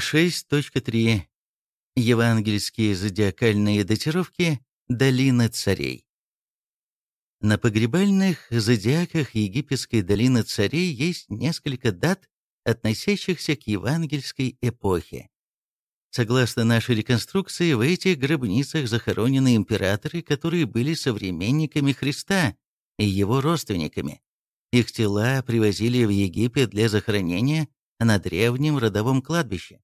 6.3. Евангельские зодиакальные датировки Долины царей. На погребальных зодиаках египетской долины царей есть несколько дат, относящихся к евангельской эпохе. Согласно нашей реконструкции, в этих гробницах захоронены императоры, которые были современниками Христа и его родственниками. Их тела привозили в Египет для захоронения на древнем родовом кладбище.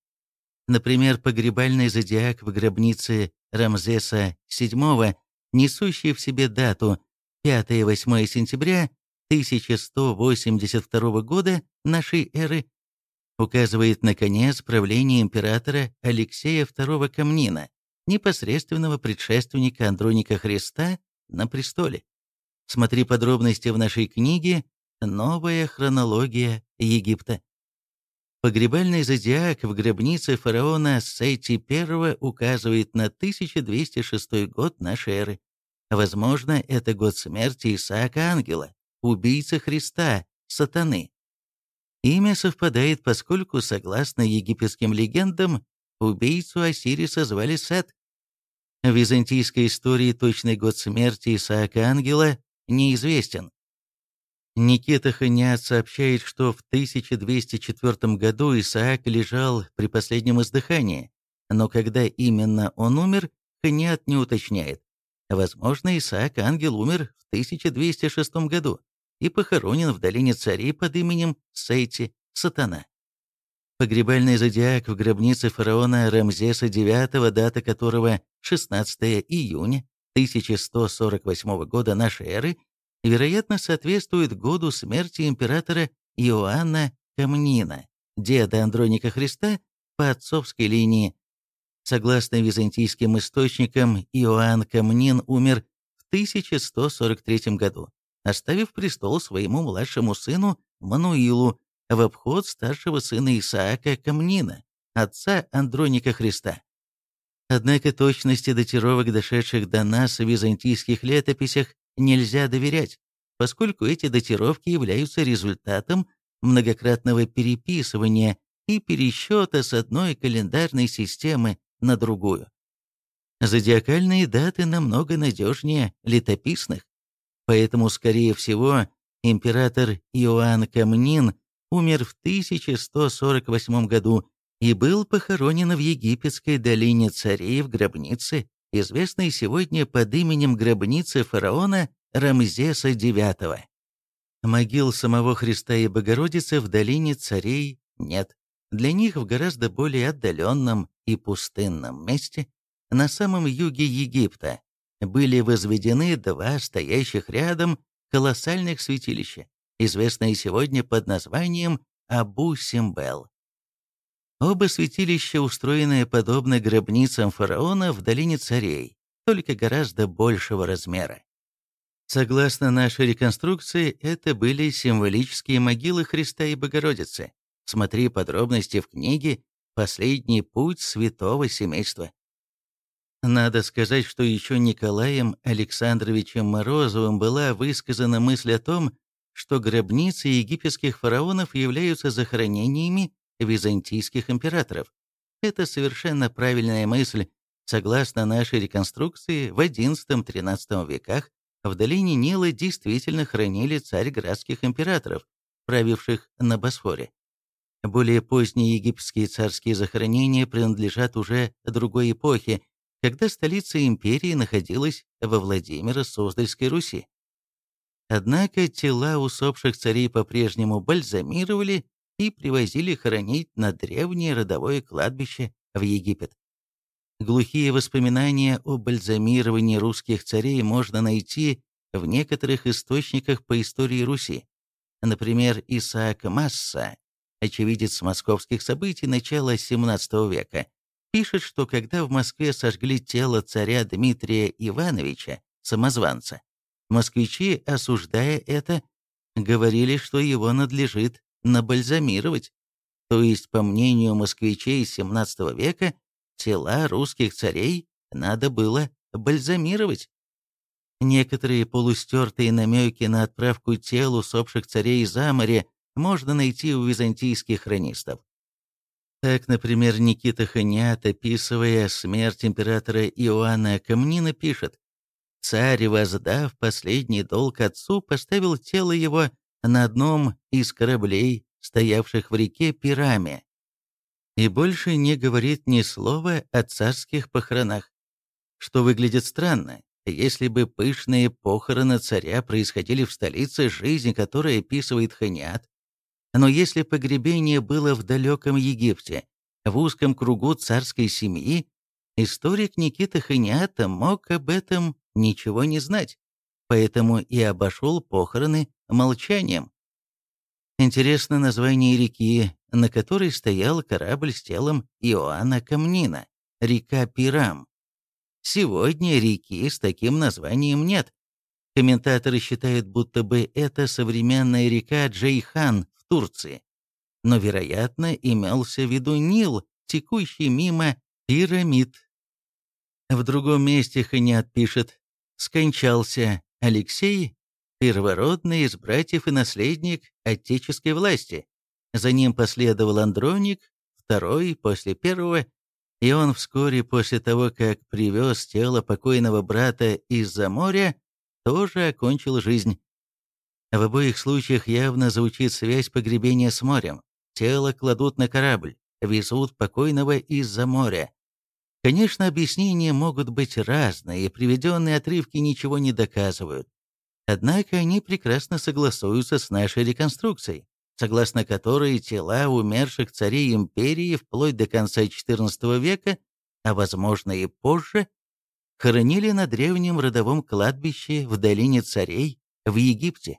Например, погребальный зодиак в гробнице Рамзеса VII, несущий в себе дату 5-8 сентября 1182 года нашей эры, указывает на конец правления императора Алексея II Камнина, непосредственного предшественника Андроника Христа на престоле. Смотри подробности в нашей книге «Новая хронология Египта». Погребальный зодиак в гробнице фараона Сейти I указывает на 1206 год нашей эры. Возможно, это год смерти Исаака Ангела, убийцы Христа, сатаны. Имя совпадает, поскольку, согласно египетским легендам, убийцу Осириса звали Сет. В византийской истории точный год смерти Исаака Ангела неизвестен. Никита Ханиат сообщает, что в 1204 году Исаак лежал при последнем издыхании, но когда именно он умер, Ханиат не уточняет. Возможно, Исаак Ангел умер в 1206 году и похоронен в долине царей под именем Сейти, Сатана. Погребальный зодиак в гробнице фараона Рамзеса IX, дата которого 16 июня 1148 года нашей эры, вероятно, соответствует году смерти императора Иоанна Камнина, деда Андроника Христа по отцовской линии. Согласно византийским источникам, Иоанн Камнин умер в 1143 году оставив престол своему младшему сыну Мануилу в обход старшего сына Исаака Камнина, отца Андроника Христа. Однако точности датировок, дошедших до нас в византийских летописях, нельзя доверять, поскольку эти датировки являются результатом многократного переписывания и пересчета с одной календарной системы на другую. Зодиакальные даты намного надежнее летописных. Поэтому, скорее всего, император Иоанн Камнин умер в 1148 году и был похоронен в египетской долине царей в гробнице, известной сегодня под именем гробницы фараона Рамзеса IX. Могил самого Христа и Богородицы в долине царей нет. Для них в гораздо более отдаленном и пустынном месте, на самом юге Египта, были возведены два стоящих рядом колоссальных святилища, известные сегодня под названием Абу-Симбел. Оба святилища устроены подобно гробницам фараона в долине царей, только гораздо большего размера. Согласно нашей реконструкции, это были символические могилы Христа и Богородицы. Смотри подробности в книге «Последний путь святого семейства». Надо сказать, что еще Николаем Александровичем Морозовым была высказана мысль о том, что гробницы египетских фараонов являются захоронениями византийских императоров. Это совершенно правильная мысль. Согласно нашей реконструкции, в XI-XIII веках в долине Нила действительно хранили царь-градских императоров, правивших на Босфоре. Более поздние египетские царские захоронения принадлежат уже другой эпохе, когда столица империи находилась во Владимиро-Суздальской Руси. Однако тела усопших царей по-прежнему бальзамировали и привозили хоронить на древнее родовое кладбище в Египет. Глухие воспоминания о бальзамировании русских царей можно найти в некоторых источниках по истории Руси. Например, Исаак Масса, очевидец московских событий начала XVII века, пишет, что когда в Москве сожгли тело царя Дмитрия Ивановича, самозванца, москвичи, осуждая это, говорили, что его надлежит набальзамировать. То есть, по мнению москвичей XVII века, тела русских царей надо было бальзамировать. Некоторые полустертые намеки на отправку тел усопших царей за море можно найти у византийских хронистов. Так, например, Никита Ханят, описывая смерть императора Иоанна Камнина, пишет «Царь, воздав последний долг отцу, поставил тело его на одном из кораблей, стоявших в реке Пираме, и больше не говорит ни слова о царских похоронах, что выглядит странно, если бы пышные похороны царя происходили в столице, жизнь которой описывает Ханиат, но если погребение было в далеком Египте, в узком кругу царской семьи, историк Никита Ханиата мог об этом ничего не знать, поэтому и обошел похороны молчанием. Интересно название реки, на которой стоял корабль с телом Иоанна Камнина, река Пирам. Сегодня реки с таким названием нет. Комментаторы считают, будто бы это современная река Джейхан в Турции. Но, вероятно, имелся в виду Нил, текущий мимо пирамид. В другом месте Ханиат пишет «Скончался Алексей, первородный из братьев и наследник отеческой власти. За ним последовал Андроник, второй после первого, и он вскоре после того, как привез тело покойного брата из-за моря, тоже окончил жизнь. В обоих случаях явно звучит связь погребения с морем. Тело кладут на корабль, везут покойного из-за моря. Конечно, объяснения могут быть разные, и приведенные отрывки ничего не доказывают. Однако они прекрасно согласуются с нашей реконструкцией согласно которой тела умерших царей империи вплоть до конца XIV века, а возможно и позже, хоронили на древнем родовом кладбище в долине царей в Египте.